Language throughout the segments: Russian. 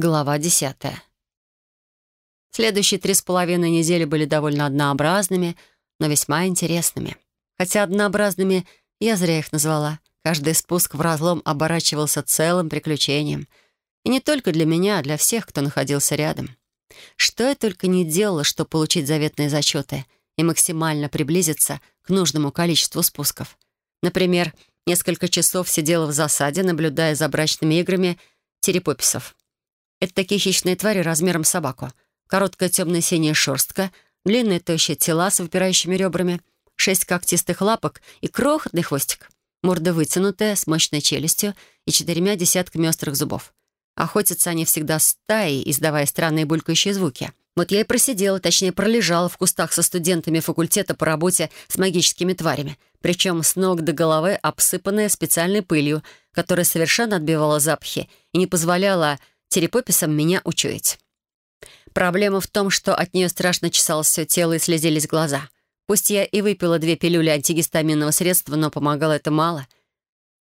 Глава десятая. Следующие три с половиной недели были довольно однообразными, но весьма интересными. Хотя однообразными я зря их назвала. Каждый спуск в разлом оборачивался целым приключением. И не только для меня, а для всех, кто находился рядом. Что я только не делала, чтобы получить заветные зачеты и максимально приблизиться к нужному количеству спусков. Например, несколько часов сидела в засаде, наблюдая за брачными играми терепописов. Это такие хищные твари размером с собаку. Короткая темно-синяя шерстка, длинные тощие тела с выпирающими ребрами, шесть когтистых лапок и крохотный хвостик. Морда вытянутая, с мощной челюстью и четырьмя десятками острых зубов. Охотятся они всегда стаей, издавая странные булькающие звуки. Вот я и просидела, точнее, пролежала в кустах со студентами факультета по работе с магическими тварями, причем с ног до головы обсыпанная специальной пылью, которая совершенно отбивала запахи и не позволяла терепописом меня учуять. Проблема в том, что от нее страшно чесалось все тело и слезились глаза. Пусть я и выпила две пилюли антигистаминного средства, но помогало это мало.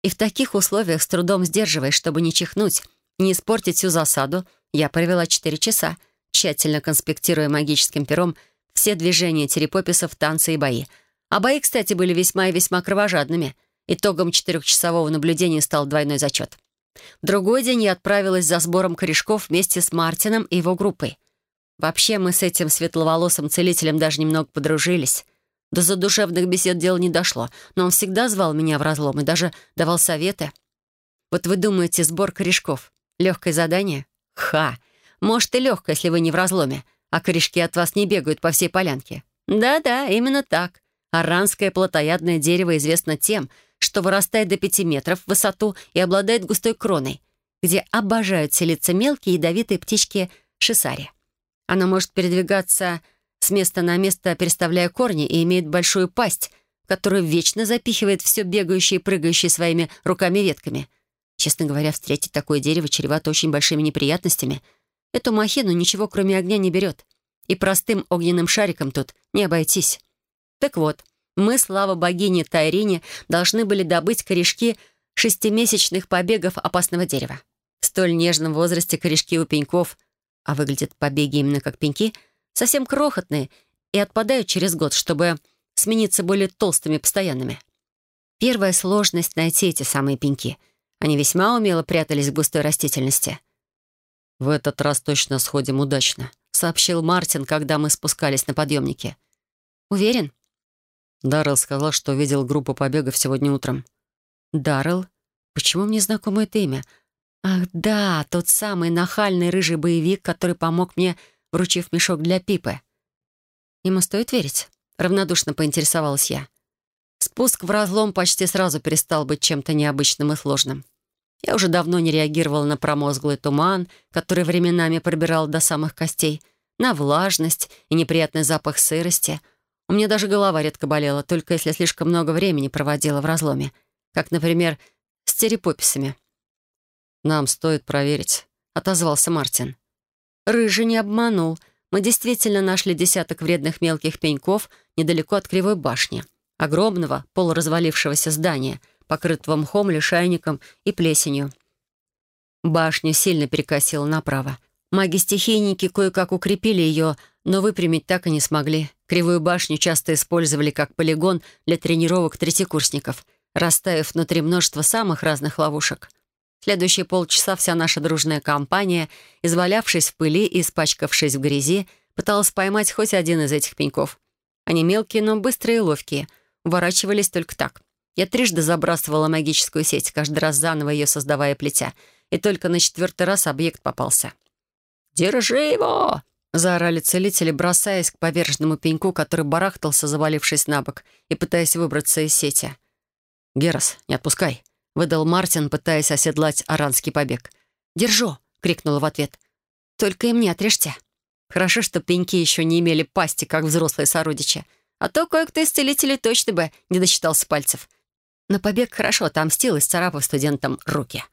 И в таких условиях, с трудом сдерживаясь, чтобы не чихнуть, не испортить всю засаду, я провела четыре часа, тщательно конспектируя магическим пером все движения терепописов, танцы и бои. А бои, кстати, были весьма и весьма кровожадными. Итогом четырехчасового наблюдения стал двойной зачет. Другой день я отправилась за сбором корешков вместе с Мартином и его группой. Вообще, мы с этим светловолосым целителем даже немного подружились. До задушевных бесед дело не дошло, но он всегда звал меня в разлом и даже давал советы. Вот вы думаете, сбор корешков — легкое задание? Ха! Может, и легкое, если вы не в разломе, а корешки от вас не бегают по всей полянке. Да-да, именно так. Аранское плотоядное дерево известно тем, что вырастает до пяти метров в высоту и обладает густой кроной, где обожают селиться мелкие ядовитые птички шисари. Оно может передвигаться с места на место, переставляя корни, и имеет большую пасть, которую вечно запихивает все бегающие и прыгающие своими руками-ветками. Честно говоря, встретить такое дерево чревато очень большими неприятностями. Эту махину ничего, кроме огня, не берет. И простым огненным шариком тут не обойтись. Так вот, мы, слава богине Тайрине, должны были добыть корешки шестимесячных побегов опасного дерева. В столь нежном возрасте корешки у пеньков, а выглядят побеги именно как пеньки, совсем крохотные и отпадают через год, чтобы смениться более толстыми постоянными. Первая сложность — найти эти самые пеньки. Они весьма умело прятались в густой растительности. «В этот раз точно сходим удачно», — сообщил Мартин, когда мы спускались на подъемнике. «Уверен?» Даррелл сказал, что видел группу побегов сегодня утром. Даррелл? Почему мне знакомо это имя? Ах да, тот самый нахальный рыжий боевик, который помог мне, вручив мешок для Пипы. Ему стоит верить? Равнодушно поинтересовалась я. Спуск в разлом почти сразу перестал быть чем-то необычным и сложным. Я уже давно не реагировала на промозглый туман, который временами пробирал до самых костей, на влажность и неприятный запах сырости — у меня даже голова редко болела, только если слишком много времени проводила в разломе, как, например, с терепописами. «Нам стоит проверить», — отозвался Мартин. Рыжий не обманул. Мы действительно нашли десяток вредных мелких пеньков недалеко от Кривой башни, огромного полуразвалившегося здания, покрытого мхом, лишайником и плесенью. Башню сильно перекосило направо. Маги-стихийники кое-как укрепили ее, но выпрямить так и не смогли. Кривую башню часто использовали как полигон для тренировок третьекурсников, расставив внутри множество самых разных ловушек. Следующие полчаса вся наша дружная компания, извалявшись в пыли и испачкавшись в грязи, пыталась поймать хоть один из этих пеньков. Они мелкие, но быстрые и ловкие. Уворачивались только так. Я трижды забрасывала магическую сеть, каждый раз заново ее создавая плетя, и только на четвертый раз объект попался. «Держи его!» Заорали целители, бросаясь к поверженному пеньку, который барахтался, завалившись на бок и пытаясь выбраться из сети. «Герас, не отпускай!» — выдал Мартин, пытаясь оседлать аранский побег. «Держу!» — крикнула в ответ. «Только им не отрежьте!» Хорошо, что пеньки еще не имели пасти, как взрослые сородичи. А то кое-кто из целителей точно бы не досчитался пальцев. Но побег хорошо отомстил и сцарапав студентам руки.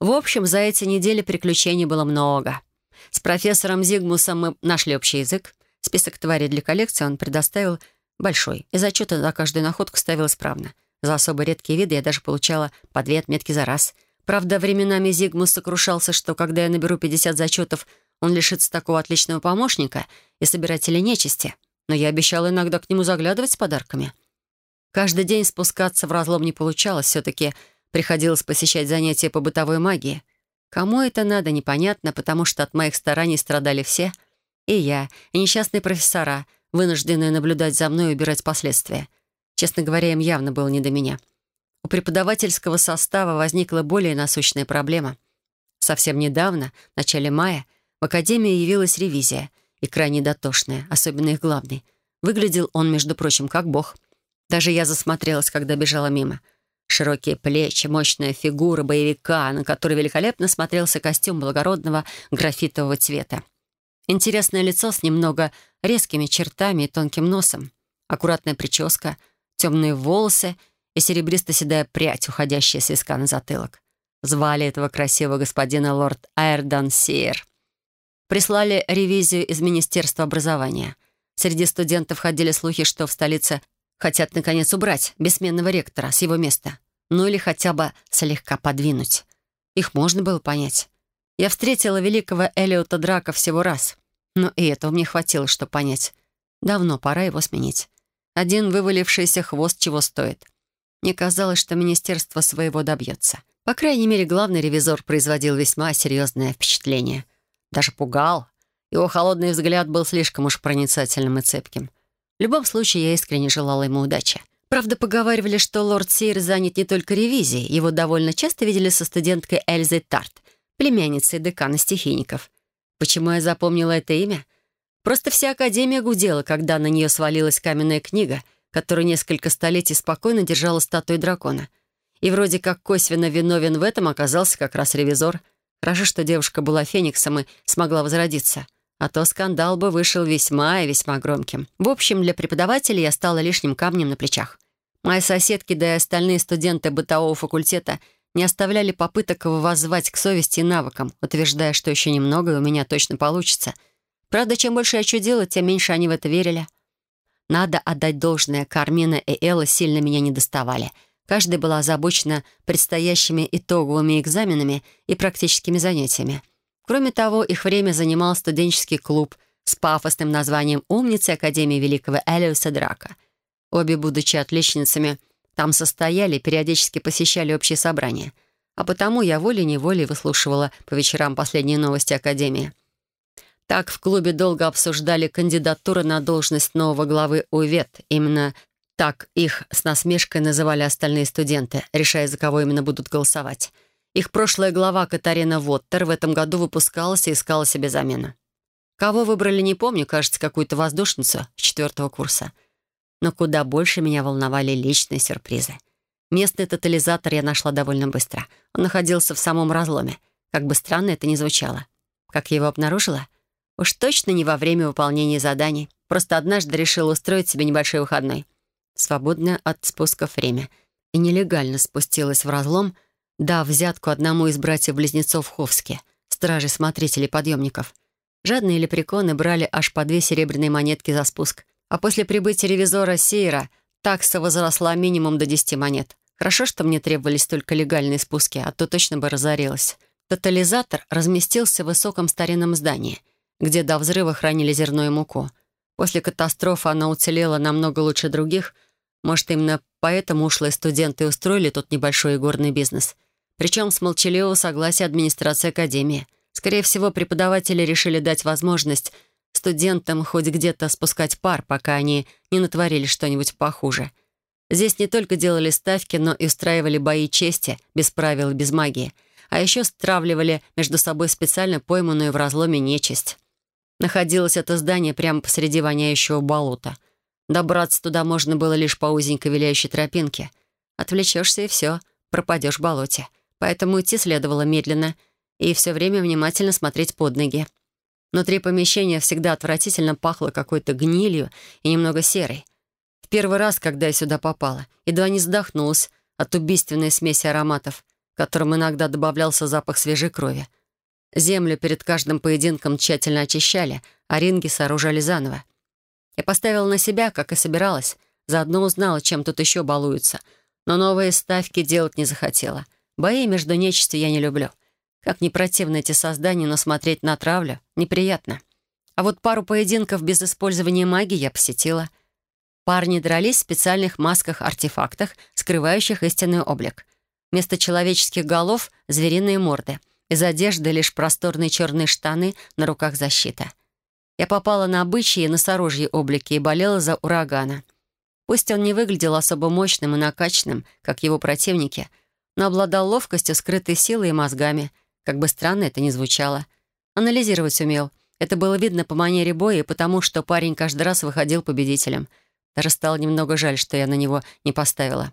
В общем, за эти недели приключений было много. С профессором Зигмусом мы нашли общий язык. Список тварей для коллекции он предоставил большой, и зачеты за каждую находку ставил исправно. За особо редкие виды я даже получала по две отметки за раз. Правда, временами Зигмус сокрушался, что когда я наберу 50 зачетов, он лишится такого отличного помощника и собирателя нечисти. Но я обещала иногда к нему заглядывать с подарками. Каждый день спускаться в разлом не получалось. Все-таки приходилось посещать занятия по бытовой магии. Кому это надо, непонятно, потому что от моих стараний страдали все. И я, и несчастные профессора, вынужденные наблюдать за мной и убирать последствия. Честно говоря, им явно было не до меня. У преподавательского состава возникла более насущная проблема. Совсем недавно, в начале мая, в Академии явилась ревизия, и крайне дотошная, особенно их главный. Выглядел он, между прочим, как бог. Даже я засмотрелась, когда бежала мимо. Широкие плечи, мощная фигура боевика, на которой великолепно смотрелся костюм благородного графитового цвета. Интересное лицо с немного резкими чертами и тонким носом. Аккуратная прическа, темные волосы и серебристо-седая прядь, уходящая с виска на затылок. Звали этого красивого господина лорд Айрдан Сиер. Прислали ревизию из Министерства образования. Среди студентов ходили слухи, что в столице хотят, наконец, убрать бессменного ректора с его места. Ну или хотя бы слегка подвинуть. Их можно было понять. Я встретила великого Элиота Драка всего раз. Но и этого мне хватило, чтобы понять. Давно пора его сменить. Один вывалившийся хвост чего стоит. Мне казалось, что министерство своего добьется. По крайней мере, главный ревизор производил весьма серьезное впечатление — даже пугал. Его холодный взгляд был слишком уж проницательным и цепким. В любом случае, я искренне желала ему удачи. Правда, поговаривали, что лорд Сейр занят не только ревизией. Его довольно часто видели со студенткой Эльзой Тарт, племянницей декана стихийников. Почему я запомнила это имя? Просто вся Академия гудела, когда на нее свалилась каменная книга, которую несколько столетий спокойно держала статуя дракона. И вроде как косвенно виновен в этом оказался как раз ревизор — Хорошо, что девушка была фениксом и смогла возродиться. А то скандал бы вышел весьма и весьма громким. В общем, для преподавателя я стала лишним камнем на плечах. Мои соседки, да и остальные студенты бытового факультета не оставляли попыток воззвать к совести и навыкам, утверждая, что еще немного, и у меня точно получится. Правда, чем больше я чудила, тем меньше они в это верили. Надо отдать должное, Кармина и Элла сильно меня не доставали — Каждая была озабочена предстоящими итоговыми экзаменами и практическими занятиями. Кроме того, их время занимал студенческий клуб с пафосным названием «Умницы Академии Великого Элиуса Драка». Обе, будучи отличницами, там состояли, периодически посещали общие собрания. А потому я волей-неволей выслушивала по вечерам последние новости Академии. Так в клубе долго обсуждали кандидатуры на должность нового главы УВЕТ. Именно так их с насмешкой называли остальные студенты, решая, за кого именно будут голосовать. Их прошлая глава Катарина Воттер в этом году выпускалась и искала себе замену. Кого выбрали, не помню, кажется, какую-то воздушницу с четвертого курса. Но куда больше меня волновали личные сюрпризы. Местный тотализатор я нашла довольно быстро. Он находился в самом разломе. Как бы странно это ни звучало. Как я его обнаружила? Уж точно не во время выполнения заданий. Просто однажды решила устроить себе небольшой выходной свободное от спусков время, и нелегально спустилась в разлом, дав взятку одному из братьев-близнецов Ховски, стражей-смотрителей подъемников. Жадные лепреконы брали аж по две серебряные монетки за спуск, а после прибытия ревизора Сейра такса возросла минимум до 10 монет. Хорошо, что мне требовались только легальные спуски, а то точно бы разорилась. Тотализатор разместился в высоком старинном здании, где до взрыва хранили зерно и муку. После катастрофы она уцелела намного лучше других — может, именно поэтому ушлые студенты устроили тут небольшой игорный бизнес. Причем с молчаливого согласия администрации Академии. Скорее всего, преподаватели решили дать возможность студентам хоть где-то спускать пар, пока они не натворили что-нибудь похуже. Здесь не только делали ставки, но и устраивали бои чести, без правил и без магии. А еще стравливали между собой специально пойманную в разломе нечисть. Находилось это здание прямо посреди воняющего болота — Добраться туда можно было лишь по узенькой виляющей тропинке. Отвлечешься и все, пропадешь в болоте. Поэтому идти следовало медленно и все время внимательно смотреть под ноги. Внутри помещения всегда отвратительно пахло какой-то гнилью и немного серой. В первый раз, когда я сюда попала, едва не задохнулась от убийственной смеси ароматов, которым иногда добавлялся запах свежей крови. Землю перед каждым поединком тщательно очищали, а ринги сооружали заново. Я поставила на себя, как и собиралась. Заодно узнала, чем тут еще балуются. Но новые ставки делать не захотела. Бои между нечистью я не люблю. Как не противны эти создания, но смотреть на травлю неприятно. А вот пару поединков без использования магии я посетила. Парни дрались в специальных масках-артефактах, скрывающих истинный облик. Вместо человеческих голов — звериные морды. Из одежды лишь просторные черные штаны, на руках защита. Я попала на обычьи и носорожьи облики и болела за урагана. Пусть он не выглядел особо мощным и накачанным, как его противники, но обладал ловкостью, скрытой силой и мозгами. Как бы странно это ни звучало. Анализировать умел — это было видно по манере боя и потому, что парень каждый раз выходил победителем. Даже стало немного жаль, что я на него не поставила.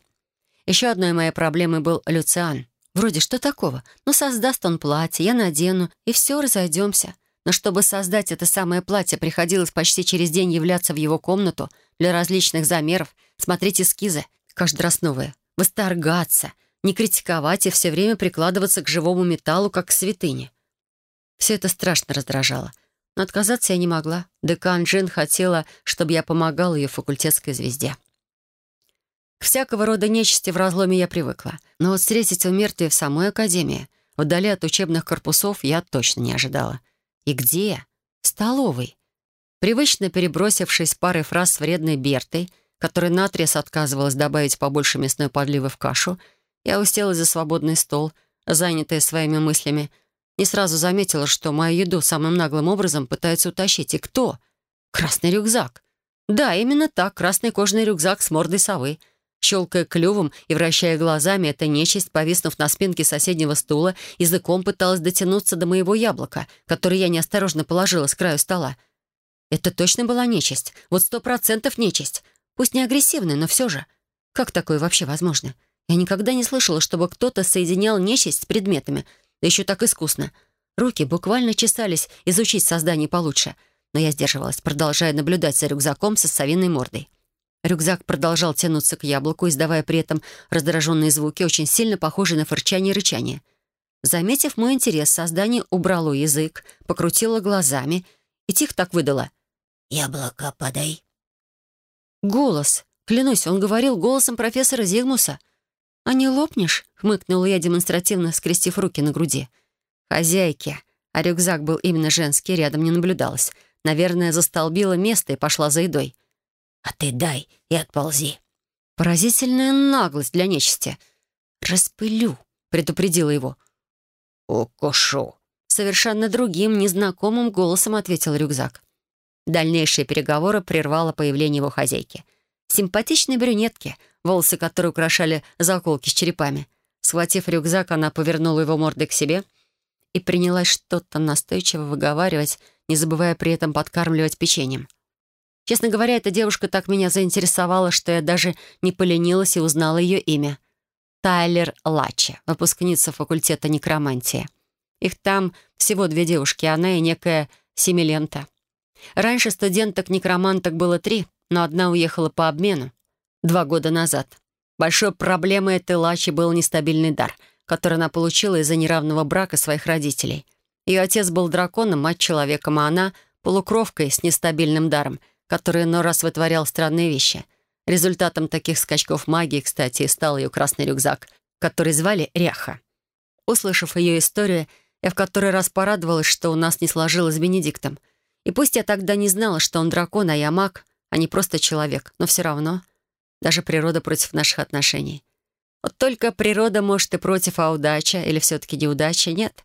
Еще одной моей проблемой был Люциан. Вроде что такого? Ну, создаст он платье, я надену, и все, разойдемся. Но чтобы создать это самое платье, приходилось почти через день являться в его комнату для различных замеров, смотреть эскизы, каждый раз новые, восторгаться, не критиковать и все время прикладываться к живому металлу, как к святыне. Все это страшно раздражало. Но отказаться я не могла. Декан Джин хотела, чтобы я помогала ее факультетской звезде. К всякого рода нечисти в разломе я привыкла. Но вот встретить умертвие в самой академии, вдали от учебных корпусов, я точно не ожидала. И где? В столовой. Привычно перебросившись парой фраз с вредной Бертой, которая наотрез отказывалась добавить побольше мясной подливы в кашу, я уселась за свободный стол, занятая своими мыслями — не сразу заметила, что мою еду самым наглым образом пытаются утащить. И кто? Красный рюкзак. Да, именно так, красный кожаный рюкзак с мордой совы. Щелкая клювом и вращая глазами, эта нечисть, повиснув на спинке соседнего стула, языком пыталась дотянуться до моего яблока, которое я неосторожно положила с краю стола. Это точно была нечисть. Вот сто процентов нечисть. Пусть не агрессивная, но все же. Как такое вообще возможно? Я никогда не слышала, чтобы кто-то соединял нечисть с предметами — да еще так искусно. Руки буквально чесались изучить создание получше, но я сдерживалась, продолжая наблюдать за рюкзаком со совиной мордой. Рюкзак продолжал тянуться к яблоку, издавая при этом раздраженные звуки, очень сильно похожие на фырчание и рычание. Заметив мой интерес, создание убрало язык, покрутило глазами и тихо так выдало. «Яблоко подай». Голос. Клянусь, он говорил голосом профессора Зигмуса — «А не лопнешь?» — хмыкнула я, демонстративно скрестив руки на груди. «Хозяйки!» А рюкзак был именно женский, рядом не наблюдалось. Наверное, застолбила место и пошла за едой. «А ты дай и отползи». Поразительная наглость для нечисти. «Распылю», — предупредила его. «Укушу», — совершенно другим, незнакомым голосом ответил рюкзак. Дальнейшие переговоры прервало появление его хозяйки. Симпатичной брюнетки — волосы которой украшали заколки с черепами. Схватив рюкзак, она повернула его мордой к себе и принялась что-то настойчиво выговаривать, не забывая при этом подкармливать печеньем. Честно говоря, эта девушка так меня заинтересовала, что я даже не поленилась и узнала ее имя. Тайлер Лачи, выпускница факультета некромантии. Их там всего две девушки, она и некая Семилента. Раньше студенток-некроманток было три, но одна уехала по обмену два года назад. Большой проблемой этой Лачи был нестабильный дар, который она получила из-за неравного брака своих родителей. Ее отец был драконом, мать человеком, а она — полукровкой с нестабильным даром, который иной раз вытворял странные вещи. Результатом таких скачков магии, кстати, стал ее красный рюкзак, который звали Ряха. Услышав ее историю, я в который раз порадовалась, что у нас не сложилось с Бенедиктом. И пусть я тогда не знала, что он дракон, а я маг, а не просто человек, но все равно — даже природа против наших отношений. Вот только природа может и против, а удача или все-таки неудача нет.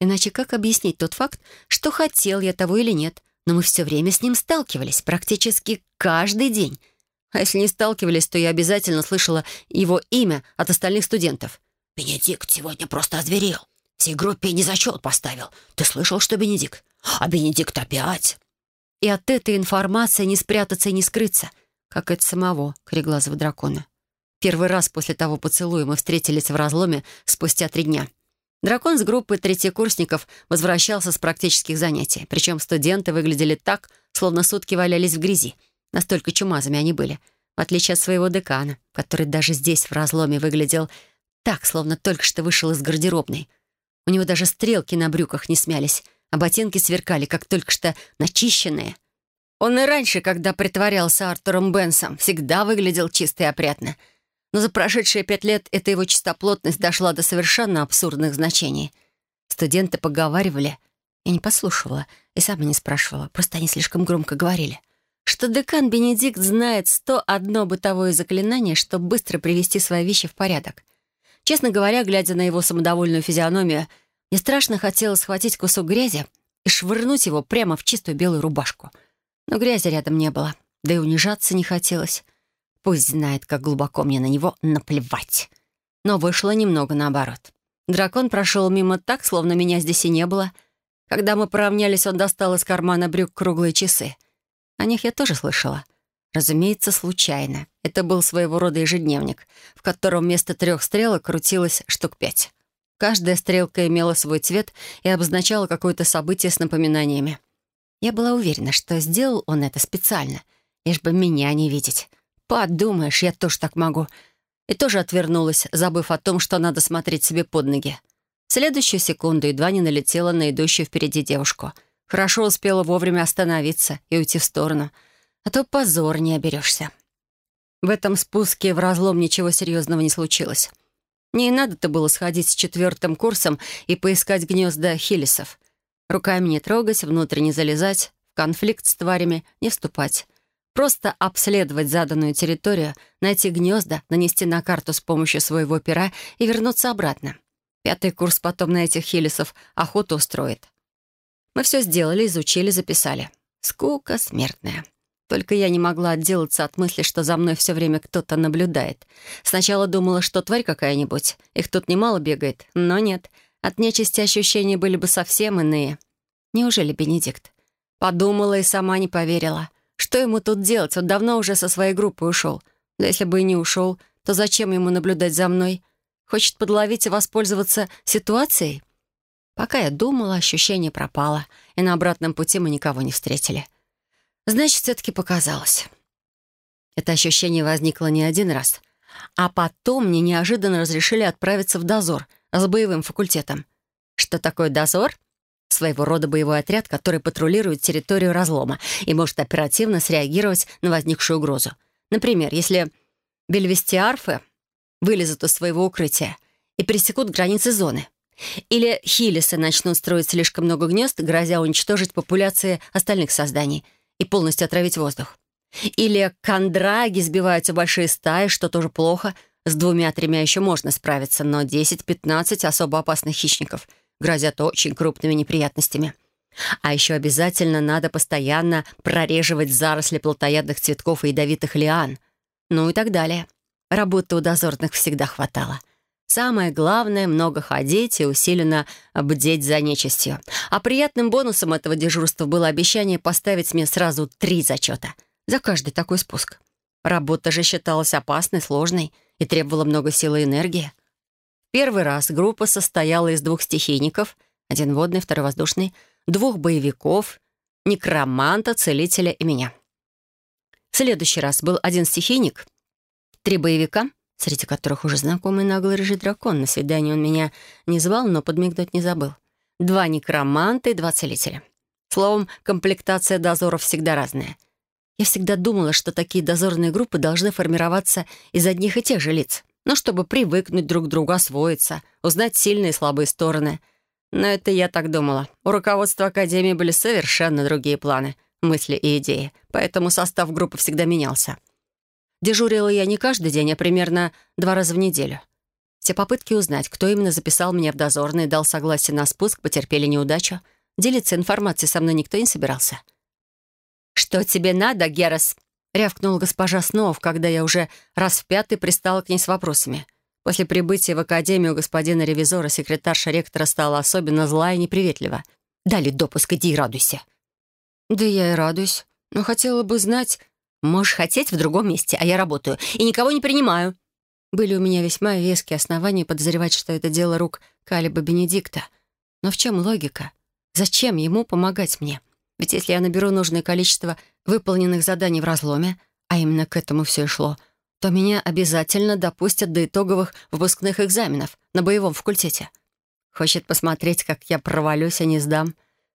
Иначе как объяснить тот факт, что хотел я того или нет, но мы все время с ним сталкивались, практически каждый день. А если не сталкивались, то я обязательно слышала его имя от остальных студентов. «Бенедикт сегодня просто озверел. Всей группе не зачет поставил. Ты слышал, что Бенедикт? А Бенедикт опять!» И от этой информации не спрятаться и не скрыться — как от самого кореглазого дракона. Первый раз после того поцелуя мы встретились в разломе спустя три дня. Дракон с группой третьекурсников возвращался с практических занятий, причем студенты выглядели так, словно сутки валялись в грязи. Настолько чумазами они были, в отличие от своего декана, который даже здесь, в разломе, выглядел так, словно только что вышел из гардеробной. У него даже стрелки на брюках не смялись, а ботинки сверкали, как только что начищенные — он и раньше, когда притворялся Артуром Бенсом, всегда выглядел чисто и опрятно. Но за прошедшие пять лет эта его чистоплотность дошла до совершенно абсурдных значений. Студенты поговаривали, я не послушивала и сама не спрашивала, просто они слишком громко говорили, что декан Бенедикт знает сто одно бытовое заклинание, чтобы быстро привести свои вещи в порядок. Честно говоря, глядя на его самодовольную физиономию, мне страшно хотелось схватить кусок грязи и швырнуть его прямо в чистую белую рубашку. Но грязи рядом не было, да и унижаться не хотелось. Пусть знает, как глубоко мне на него наплевать. Но вышло немного наоборот. Дракон прошел мимо так, словно меня здесь и не было. Когда мы поравнялись, он достал из кармана брюк круглые часы. О них я тоже слышала. Разумеется, случайно. Это был своего рода ежедневник, в котором вместо трех стрелок крутилось штук пять. Каждая стрелка имела свой цвет и обозначала какое-то событие с напоминаниями. Я была уверена, что сделал он это специально, лишь бы меня не видеть. Подумаешь, я тоже так могу. И тоже отвернулась, забыв о том, что надо смотреть себе под ноги. В следующую секунду едва не налетела на идущую впереди девушку. Хорошо успела вовремя остановиться и уйти в сторону, а то позор не оберешься. В этом спуске в разлом ничего серьезного не случилось. Мне и надо-то было сходить с четвертым курсом и поискать гнезда хилисов. Руками не трогать, внутрь не залезать, в конфликт с тварями не вступать. Просто обследовать заданную территорию, найти гнезда, нанести на карту с помощью своего пера и вернуться обратно. Пятый курс потом на этих хилисов охоту устроит. Мы все сделали, изучили, записали. Скука смертная. Только я не могла отделаться от мысли, что за мной все время кто-то наблюдает. Сначала думала, что тварь какая-нибудь. Их тут немало бегает. Но нет. От нечисти ощущения были бы совсем иные. Неужели Бенедикт? Подумала и сама не поверила. Что ему тут делать? Он давно уже со своей группой ушел. Да если бы и не ушел, то зачем ему наблюдать за мной? Хочет подловить и воспользоваться ситуацией? Пока я думала, ощущение пропало, и на обратном пути мы никого не встретили. Значит, все-таки показалось. Это ощущение возникло не один раз. А потом мне неожиданно разрешили отправиться в дозор с боевым факультетом. Что такое дозор? Своего рода боевой отряд, который патрулирует территорию разлома и может оперативно среагировать на возникшую угрозу. Например, если бельвестиарфы вылезут из своего укрытия и пересекут границы зоны. Или хилисы начнут строить слишком много гнезд, грозя уничтожить популяции остальных созданий — и полностью отравить воздух. Или кондраги сбиваются большие стаи, что тоже плохо. С двумя-тремя еще можно справиться, но 10-15 особо опасных хищников грозят очень крупными неприятностями. А еще обязательно надо постоянно прореживать заросли плотоядных цветков и ядовитых лиан. Ну и так далее. Работы у дозорных всегда хватало. Самое главное — много ходить и усиленно бдеть за нечистью. А приятным бонусом этого дежурства было обещание поставить мне сразу три зачета. За каждый такой спуск. Работа же считалась опасной, сложной и требовала много силы и энергии. Первый раз группа состояла из двух стихийников, один водный, второй воздушный, двух боевиков, некроманта, целителя и меня. В следующий раз был один стихийник, три боевика — среди которых уже знакомый наглый рыжий дракон. На свидание он меня не звал, но подмигнуть не забыл. Два некроманта и два целителя. Словом, комплектация дозоров всегда разная. Я всегда думала, что такие дозорные группы должны формироваться из одних и тех же лиц, ну, чтобы привыкнуть друг к другу, освоиться, узнать сильные и слабые стороны. Но это я так думала. У руководства Академии были совершенно другие планы, мысли и идеи, поэтому состав группы всегда менялся. Дежурила я не каждый день, а примерно два раза в неделю. Все попытки узнать, кто именно записал меня в дозорный и дал согласие на спуск, потерпели неудачу. Делиться информацией со мной никто не собирался. «Что тебе надо, Герас?» — рявкнула госпожа Снов, когда я уже раз в пятый пристала к ней с вопросами. После прибытия в академию господина ревизора секретарша ректора стала особенно злая и неприветлива. «Дали допуск, иди и радуйся». «Да я и радуюсь. Но хотела бы знать, Можешь хотеть в другом месте, а я работаю, и никого не принимаю». Были у меня весьма веские основания подозревать, что это дело рук Калиба Бенедикта. Но в чем логика? Зачем ему помогать мне? Ведь если я наберу нужное количество выполненных заданий в разломе, а именно к этому все и шло, то меня обязательно допустят до итоговых выпускных экзаменов на боевом факультете. Хочет посмотреть, как я провалюсь, а не сдам?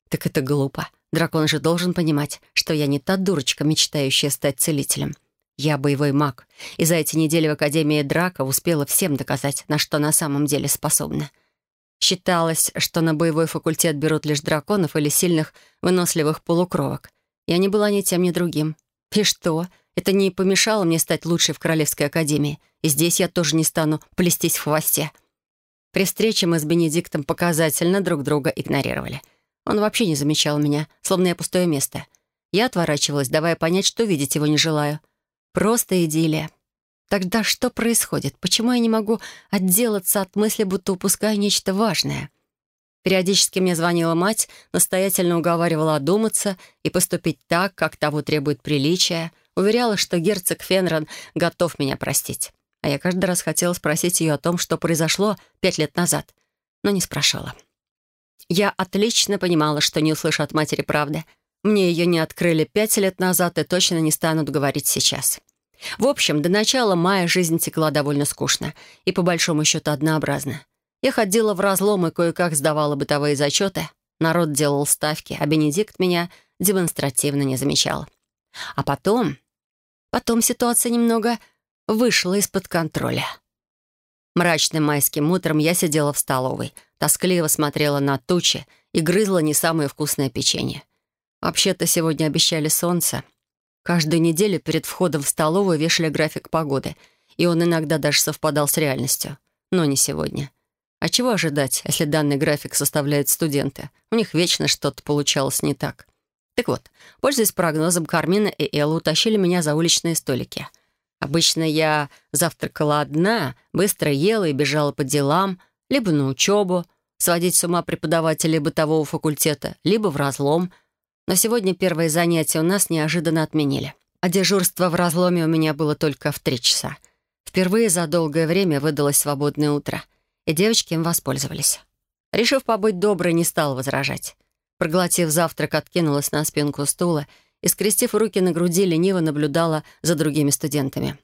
Так это глупо. Дракон же должен понимать, что я не та дурочка, мечтающая стать целителем. Я боевой маг, и за эти недели в Академии Драка успела всем доказать, на что на самом деле способна. Считалось, что на боевой факультет берут лишь драконов или сильных, выносливых полукровок. Я не была ни тем, ни другим. И что? Это не помешало мне стать лучшей в Королевской Академии. И здесь я тоже не стану плестись в хвосте. При встрече мы с Бенедиктом показательно друг друга игнорировали. Он вообще не замечал меня, словно я пустое место. Я отворачивалась, давая понять, что видеть его не желаю. Просто идиллия. Тогда что происходит? Почему я не могу отделаться от мысли, будто упускаю нечто важное? Периодически мне звонила мать, настоятельно уговаривала одуматься и поступить так, как того требует приличия, уверяла, что герцог Фенрон готов меня простить. А я каждый раз хотела спросить ее о том, что произошло пять лет назад, но не спрашивала. Я отлично понимала, что не услышу от матери правды — мне ее не открыли пять лет назад и точно не станут говорить сейчас. В общем, до начала мая жизнь текла довольно скучно и, по большому счету, однообразно. Я ходила в разлом и кое-как сдавала бытовые зачеты. Народ делал ставки, а Бенедикт меня демонстративно не замечал. А потом... Потом ситуация немного вышла из-под контроля. Мрачным майским утром я сидела в столовой, тоскливо смотрела на тучи и грызла не самое вкусное печенье. Вообще-то сегодня обещали солнце. Каждую неделю перед входом в столовую вешали график погоды, и он иногда даже совпадал с реальностью. Но не сегодня. А чего ожидать, если данный график составляют студенты? У них вечно что-то получалось не так. Так вот, пользуясь прогнозом, Кармина и Элла утащили меня за уличные столики. Обычно я завтракала одна, быстро ела и бежала по делам, либо на учебу, сводить с ума преподавателей бытового факультета, либо в разлом — но сегодня первое занятие у нас неожиданно отменили. А дежурство в разломе у меня было только в три часа. Впервые за долгое время выдалось свободное утро, и девочки им воспользовались. Решив побыть доброй, не стал возражать. Проглотив завтрак, откинулась на спинку стула и, скрестив руки на груди, лениво наблюдала за другими студентами.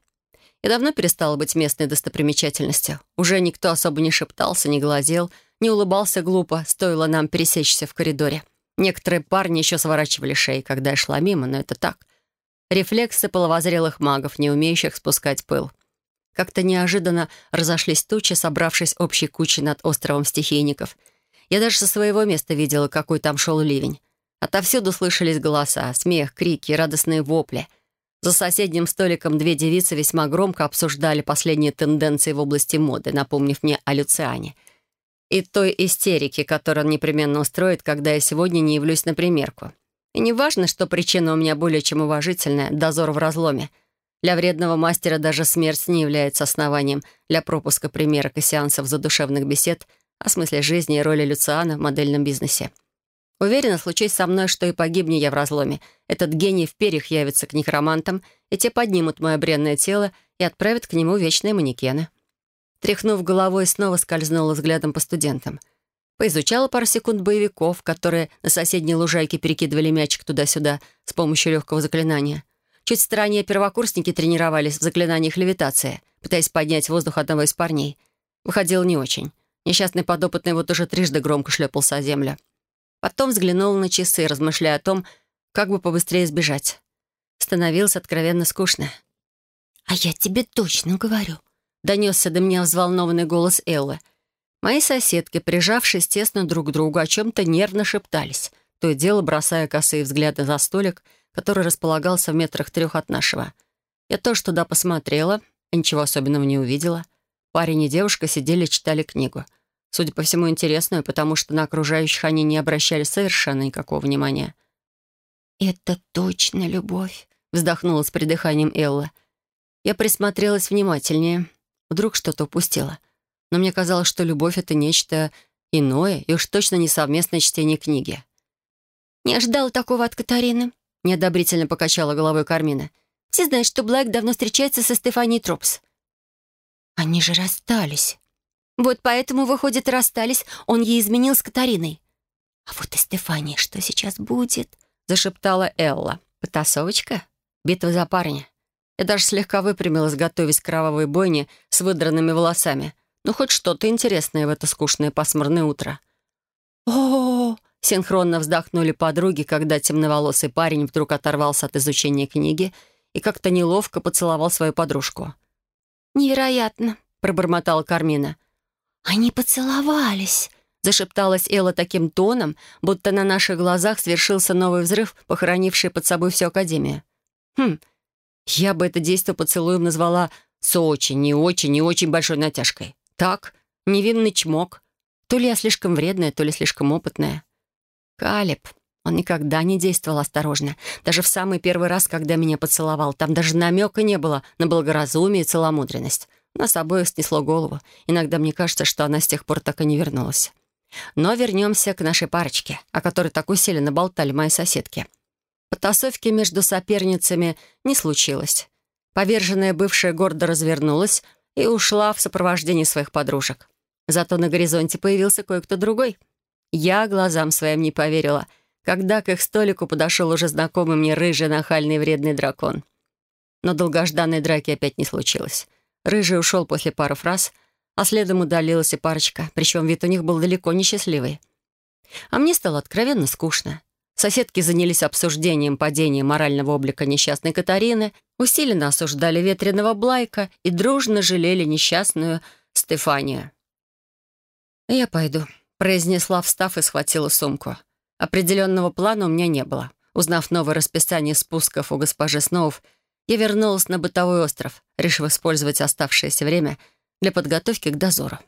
И давно перестала быть местной достопримечательностью. Уже никто особо не шептался, не глазел, не улыбался глупо, стоило нам пересечься в коридоре. Некоторые парни еще сворачивали шеи, когда я шла мимо, но это так. Рефлексы половозрелых магов, не умеющих спускать пыл. Как-то неожиданно разошлись тучи, собравшись общей кучей над островом стихийников. Я даже со своего места видела, какой там шел ливень. Отовсюду слышались голоса, смех, крики, радостные вопли. За соседним столиком две девицы весьма громко обсуждали последние тенденции в области моды, напомнив мне о Люциане — и той истерики, которую он непременно устроит, когда я сегодня не явлюсь на примерку. И не важно, что причина у меня более чем уважительная — дозор в разломе. Для вредного мастера даже смерть не является основанием для пропуска примерок и сеансов задушевных бесед о смысле жизни и роли Люциана в модельном бизнесе. Уверена, случись со мной, что и погибни я в разломе, этот гений в перьях явится к некромантам, и те поднимут мое бренное тело и отправят к нему вечные манекены. Тряхнув головой, снова скользнула взглядом по студентам. Поизучала пару секунд боевиков, которые на соседней лужайке перекидывали мячик туда-сюда с помощью легкого заклинания. Чуть в стороне первокурсники тренировались в заклинаниях левитации, пытаясь поднять воздух одного из парней. Выходило не очень. Несчастный подопытный вот уже трижды громко шлепался о землю. Потом взглянула на часы, размышляя о том, как бы побыстрее сбежать. Становилось откровенно скучно. «А я тебе точно говорю, — донесся до меня взволнованный голос Эллы. Мои соседки, прижавшись тесно друг к другу, о чем-то нервно шептались, то и дело бросая косые взгляды за столик, который располагался в метрах трех от нашего. Я тоже туда посмотрела, ничего особенного не увидела. Парень и девушка сидели читали книгу. Судя по всему, интересную, потому что на окружающих они не обращали совершенно никакого внимания. «Это точно любовь», — вздохнула с придыханием Элла. Я присмотрелась внимательнее — Вдруг что-то упустила. Но мне казалось, что любовь — это нечто иное, и уж точно не совместное чтение книги. «Не ожидала такого от Катарины», — неодобрительно покачала головой Кармина. «Все знают, что Блэк давно встречается со Стефанией Тропс». «Они же расстались». «Вот поэтому, выходит, расстались. Он ей изменил с Катариной». «А вот и Стефания, что сейчас будет?» — зашептала Элла. «Потасовочка? Битва за парня. Я даже слегка выпрямилась, готовясь к кровавой бойне с выдранными волосами. Ну, хоть что-то интересное в это скучное пасмурное утро. о, синхронно вздохнули подруги, когда темноволосый парень вдруг оторвался от изучения книги и как-то неловко поцеловал свою подружку. «Невероятно», — пробормотала Кармина. «Они поцеловались», — зашепталась Элла таким тоном, будто на наших глазах свершился новый взрыв, похоронивший под собой всю Академию. Хм, я бы это действо поцелуем назвала с очень, не очень и очень большой натяжкой. Так, невинный чмок. То ли я слишком вредная, то ли слишком опытная. Калеб. Он никогда не действовал осторожно. Даже в самый первый раз, когда меня поцеловал, там даже намека не было на благоразумие и целомудренность. Нас обоих снесло голову. Иногда мне кажется, что она с тех пор так и не вернулась. Но вернемся к нашей парочке, о которой так усиленно болтали мои соседки. Потасовки между соперницами не случилось. Поверженная бывшая гордо развернулась и ушла в сопровождении своих подружек. Зато на горизонте появился кое-кто другой. Я глазам своим не поверила, когда к их столику подошел уже знакомый мне рыжий, нахальный вредный дракон. Но долгожданной драки опять не случилось. Рыжий ушел после пары фраз, а следом удалилась и парочка, причем вид у них был далеко не счастливый. А мне стало откровенно скучно. Соседки занялись обсуждением падения морального облика несчастной Катарины, усиленно осуждали ветреного Блайка и дружно жалели несчастную Стефанию. «Я пойду», — произнесла, встав и схватила сумку. Определенного плана у меня не было. Узнав новое расписание спусков у госпожи Сноув, я вернулась на бытовой остров, решив использовать оставшееся время для подготовки к дозору.